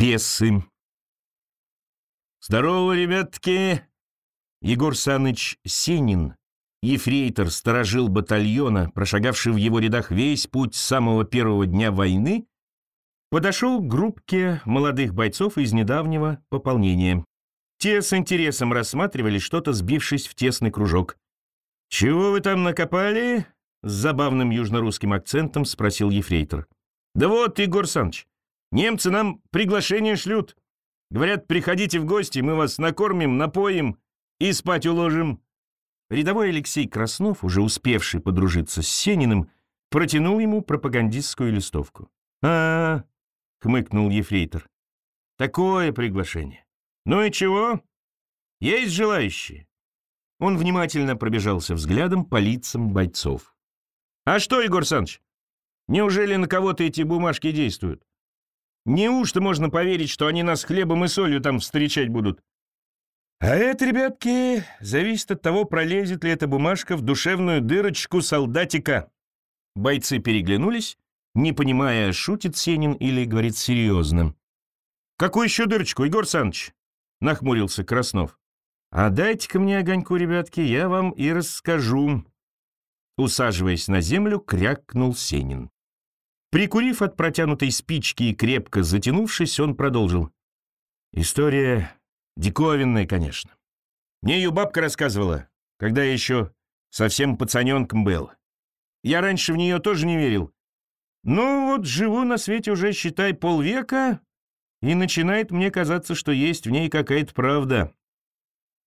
Бесы. «Здорово, ребятки!» Егор Саныч Сенин, ефрейтор, сторожил батальона, прошагавший в его рядах весь путь с самого первого дня войны, подошел к группке молодых бойцов из недавнего пополнения. Те с интересом рассматривали что-то, сбившись в тесный кружок. «Чего вы там накопали?» — с забавным южнорусским акцентом спросил ефрейтор. «Да вот, Егор Саныч, немцы нам приглашение шлют. Говорят, приходите в гости, мы вас накормим, напоим и спать уложим». Рядовой Алексей Краснов, уже успевший подружиться с Сениным, протянул ему пропагандистскую листовку. а, -а, -а хмыкнул ефрейтор. «Такое приглашение. Ну и чего? Есть желающие?» Он внимательно пробежался взглядом по лицам бойцов. «А что, Егор Саныч, неужели на кого-то эти бумажки действуют? Неужто можно поверить, что они нас хлебом и солью там встречать будут? А это, ребятки, зависит от того, пролезет ли эта бумажка в душевную дырочку солдатика. Бойцы переглянулись, не понимая, шутит Сенин или говорит серьезно. «Какую еще дырочку, Егор Саныч?» — нахмурился Краснов. «А дайте-ка мне огоньку, ребятки, я вам и расскажу». Усаживаясь на землю, крякнул Сенин. Прикурив от протянутой спички и крепко затянувшись, он продолжил. «История Диковинная, конечно. Мне ее бабка рассказывала, когда я еще совсем пацаненком был. Я раньше в нее тоже не верил. Ну вот живу на свете уже, считай, полвека, и начинает мне казаться, что есть в ней какая-то правда.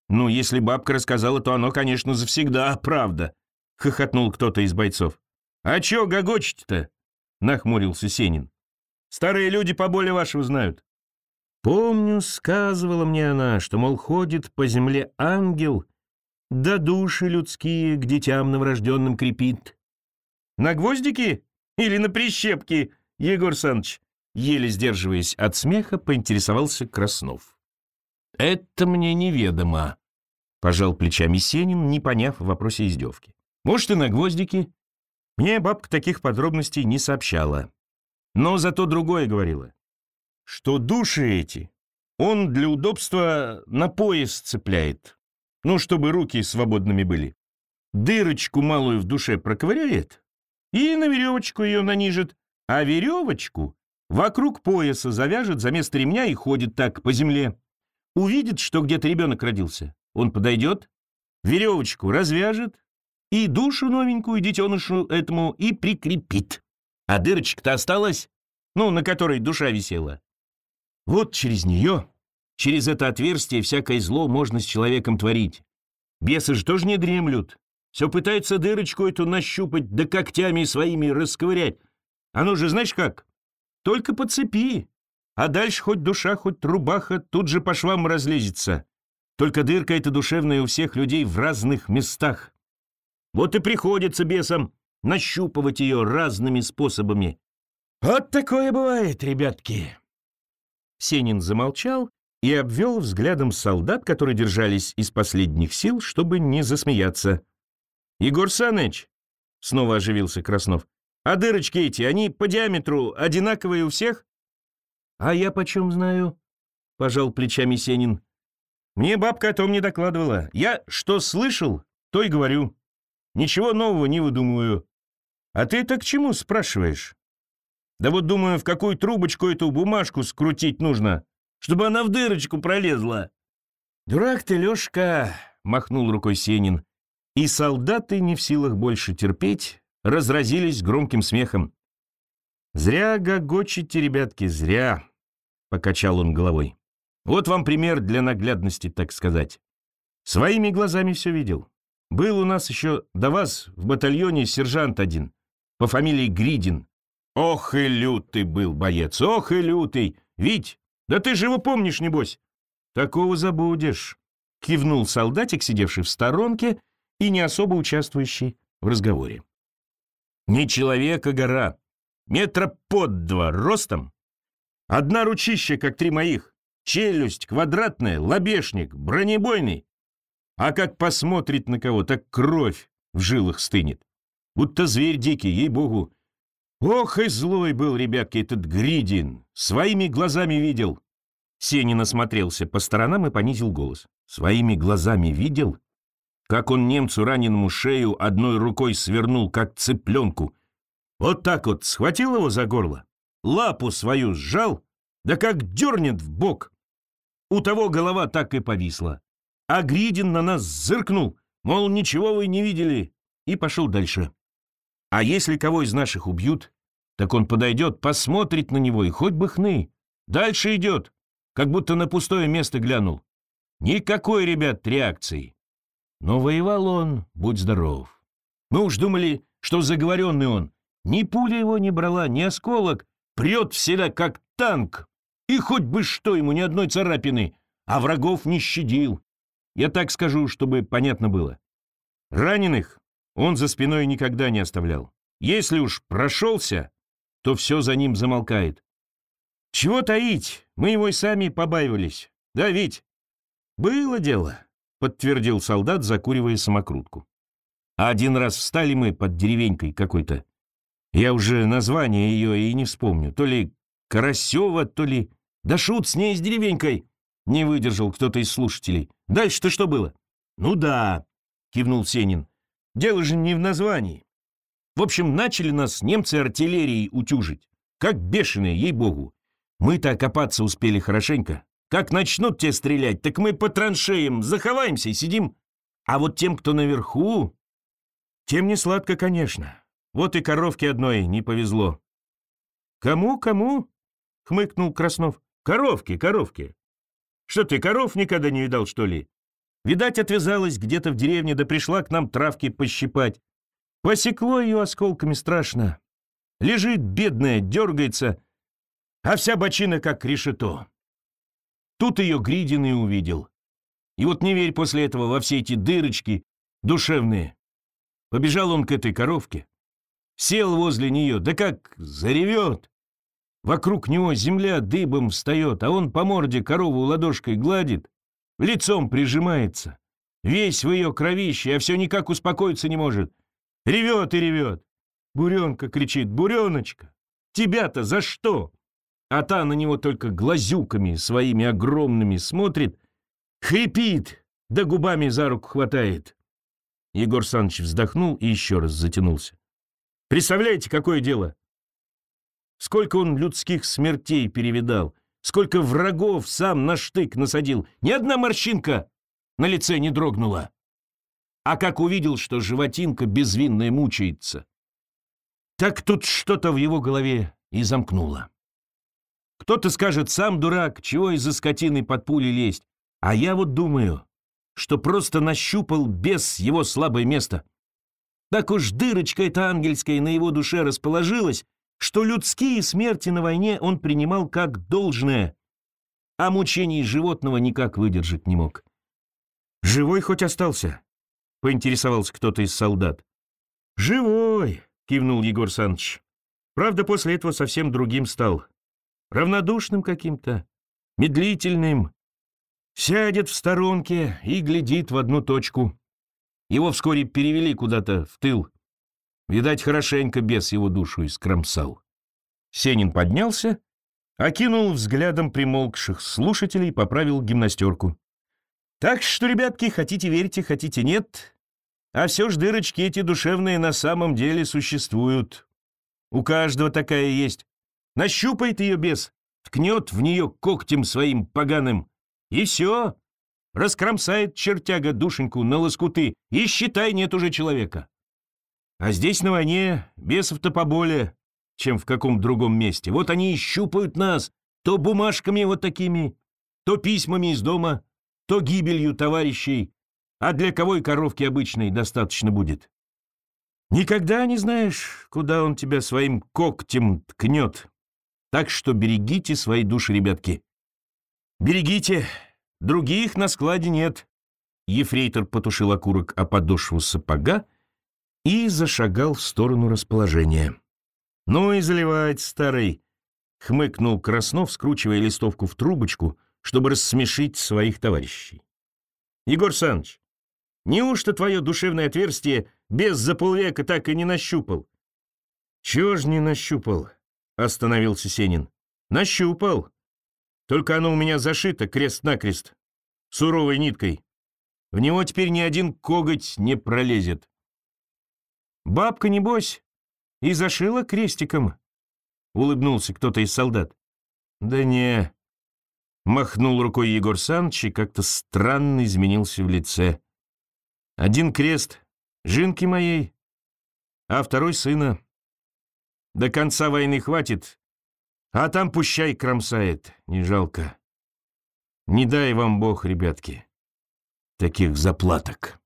Ну, если бабка рассказала, то оно, конечно, завсегда правда, — хохотнул кто-то из бойцов. «А чё гогочете-то?» — нахмурился Сенин. «Старые люди поболее вашего знают. Помню, сказывала мне она, что, мол, ходит по земле ангел, да души людские к детям новорожденным крепит. На гвоздики или на прищепки, Егор Саныч? Еле сдерживаясь от смеха, поинтересовался Краснов. «Это мне неведомо», — пожал плечами Сенин, не поняв в вопросе издевки. «Может, и на гвоздики?» Мне бабка таких подробностей не сообщала. Но зато другое говорила что души эти он для удобства на пояс цепляет, ну, чтобы руки свободными были. Дырочку малую в душе проковыряет и на веревочку ее нанижет, а веревочку вокруг пояса завяжет за место ремня и ходит так по земле. Увидит, что где-то ребенок родился, он подойдет, веревочку развяжет и душу новенькую детенышу этому и прикрепит. А дырочка-то осталась, ну, на которой душа висела. Вот через нее, через это отверстие всякое зло можно с человеком творить. Бесы же тоже не дремлют. Все пытаются дырочку эту нащупать, да когтями своими расковырять. Оно же знаешь как? Только по цепи. А дальше хоть душа, хоть рубаха тут же по швам разлезется. Только дырка эта душевная у всех людей в разных местах. Вот и приходится бесам нащупывать ее разными способами. Вот такое бывает, ребятки. Сенин замолчал и обвел взглядом солдат, которые держались из последних сил, чтобы не засмеяться. «Егор Саныч!» — снова оживился Краснов. «А дырочки эти, они по диаметру одинаковые у всех?» «А я почем знаю?» — пожал плечами Сенин. «Мне бабка о том не докладывала. Я что слышал, то и говорю. Ничего нового не выдумываю. А ты это к чему спрашиваешь?» Да вот думаю, в какую трубочку эту бумажку скрутить нужно, чтобы она в дырочку пролезла. Дурак ты, Лёшка, махнул рукой Сенин. И солдаты, не в силах больше терпеть, разразились громким смехом. «Зря гогочите, ребятки, зря», — покачал он головой. «Вот вам пример для наглядности, так сказать. Своими глазами все видел. Был у нас еще до вас в батальоне сержант один, по фамилии Гридин. Ох и лютый был боец, ох и лютый! Вить, да ты же его помнишь, небось? Такого забудешь, кивнул солдатик, сидевший в сторонке и не особо участвующий в разговоре. Не человек, а гора. Метра под два ростом. Одна ручища, как три моих. Челюсть квадратная, лобешник, бронебойный. А как посмотрит на кого, так кровь в жилах стынет. Будто зверь дикий, ей-богу. Ох и злой был, ребятки, этот Гридин. Своими глазами видел. Сенин осмотрелся по сторонам и понизил голос. Своими глазами видел, как он немцу раненому шею одной рукой свернул, как цыпленку. Вот так вот схватил его за горло, лапу свою сжал, да как дернет в бок. У того голова так и повисла. А Гридин на нас зыркнул, мол, ничего вы не видели, и пошел дальше. А если кого из наших убьют, так он подойдет, посмотрит на него и хоть бы хны. Дальше идет, как будто на пустое место глянул. Никакой, ребят, реакции. Но воевал он, будь здоров. Мы уж думали, что заговоренный он. Ни пуля его не брала, ни осколок. Прет всегда, как танк. И хоть бы что ему, ни одной царапины. А врагов не щадил. Я так скажу, чтобы понятно было. Раненых он за спиной никогда не оставлял. Если уж прошелся, то все за ним замолкает. Чего таить, мы его и сами побаивались. Да, ведь? Было дело, подтвердил солдат, закуривая самокрутку. А один раз встали мы под деревенькой какой-то. Я уже название ее и не вспомню. То ли Карасева, то ли... Да шут с ней, с деревенькой. Не выдержал кто-то из слушателей. Дальше-то что было? Ну да, кивнул Сенин. Дело же не в названии. В общем, начали нас немцы артиллерией утюжить. Как бешеные, ей-богу. Мы-то окопаться успели хорошенько. Как начнут те стрелять, так мы по траншеям заховаемся и сидим. А вот тем, кто наверху, тем не сладко, конечно. Вот и коровке одной не повезло. «Кому, кому?» — хмыкнул Краснов. «Коровки, коровки. Что ты, коров никогда не видал, что ли? Видать, отвязалась где-то в деревне, да пришла к нам травки пощипать. Посекло ее осколками страшно. Лежит бедная, дергается, а вся бочина как решето. Тут ее Гридин и увидел. И вот не верь после этого во все эти дырочки душевные. Побежал он к этой коровке, сел возле нее, да как заревет. Вокруг него земля дыбом встает, а он по морде корову ладошкой гладит, лицом прижимается. Весь в ее кровище, а все никак успокоиться не может. Ревет и ревет. Буренка кричит, буреночка, тебя-то за что? А та на него только глазюками своими огромными смотрит, хрипит, да губами за руку хватает. Егор Саныч вздохнул и еще раз затянулся. Представляете, какое дело? Сколько он людских смертей перевидал, сколько врагов сам на штык насадил. Ни одна морщинка на лице не дрогнула. А как увидел, что животинка безвинная мучается, так тут что-то в его голове и замкнуло. Кто-то скажет, сам дурак, чего из-за скотины под пули лезть. А я вот думаю, что просто нащупал без его слабое место. Так уж дырочка эта ангельская на его душе расположилась, что людские смерти на войне он принимал как должное, а мучений животного никак выдержать не мог. «Живой хоть остался?» — поинтересовался кто-то из солдат. «Живой!» — кивнул Егор Саныч. «Правда, после этого совсем другим стал. Равнодушным каким-то, медлительным. Сядет в сторонке и глядит в одну точку. Его вскоре перевели куда-то в тыл. Видать, хорошенько бес его душу искромсал. Сенин поднялся, окинул взглядом примолкших слушателей поправил гимнастерку. «Так что, ребятки, хотите верьте, хотите нет, а все ж дырочки эти душевные на самом деле существуют. У каждого такая есть. Нащупает ее бес, ткнет в нее когтем своим поганым, и все. Раскромсает чертяга душеньку на лоскуты, и считай, нет уже человека. А здесь на войне бесов-то поболее, чем в каком другом месте. Вот они и щупают нас, то бумажками вот такими, то письмами из дома, то гибелью товарищей, а для кого и коровки обычной достаточно будет. Никогда не знаешь, куда он тебя своим когтем ткнет. Так что берегите свои души, ребятки. Берегите, других на складе нет. Ефрейтор потушил окурок о подошву сапога и зашагал в сторону расположения. «Ну и заливать, старый!» — хмыкнул Краснов, скручивая листовку в трубочку, чтобы рассмешить своих товарищей. «Егор Саныч, неужто твое душевное отверстие без за полвека так и не нащупал?» «Чего ж не нащупал?» — остановился Сенин. «Нащупал. Только оно у меня зашито крест-накрест, суровой ниткой. В него теперь ни один коготь не пролезет. Бабка, небось, и зашила крестиком, — улыбнулся кто-то из солдат. Да не, — махнул рукой Егор Саныч и как-то странно изменился в лице. Один крест жинки моей, а второй сына. До конца войны хватит, а там пущай кромсает, не жалко. Не дай вам Бог, ребятки, таких заплаток.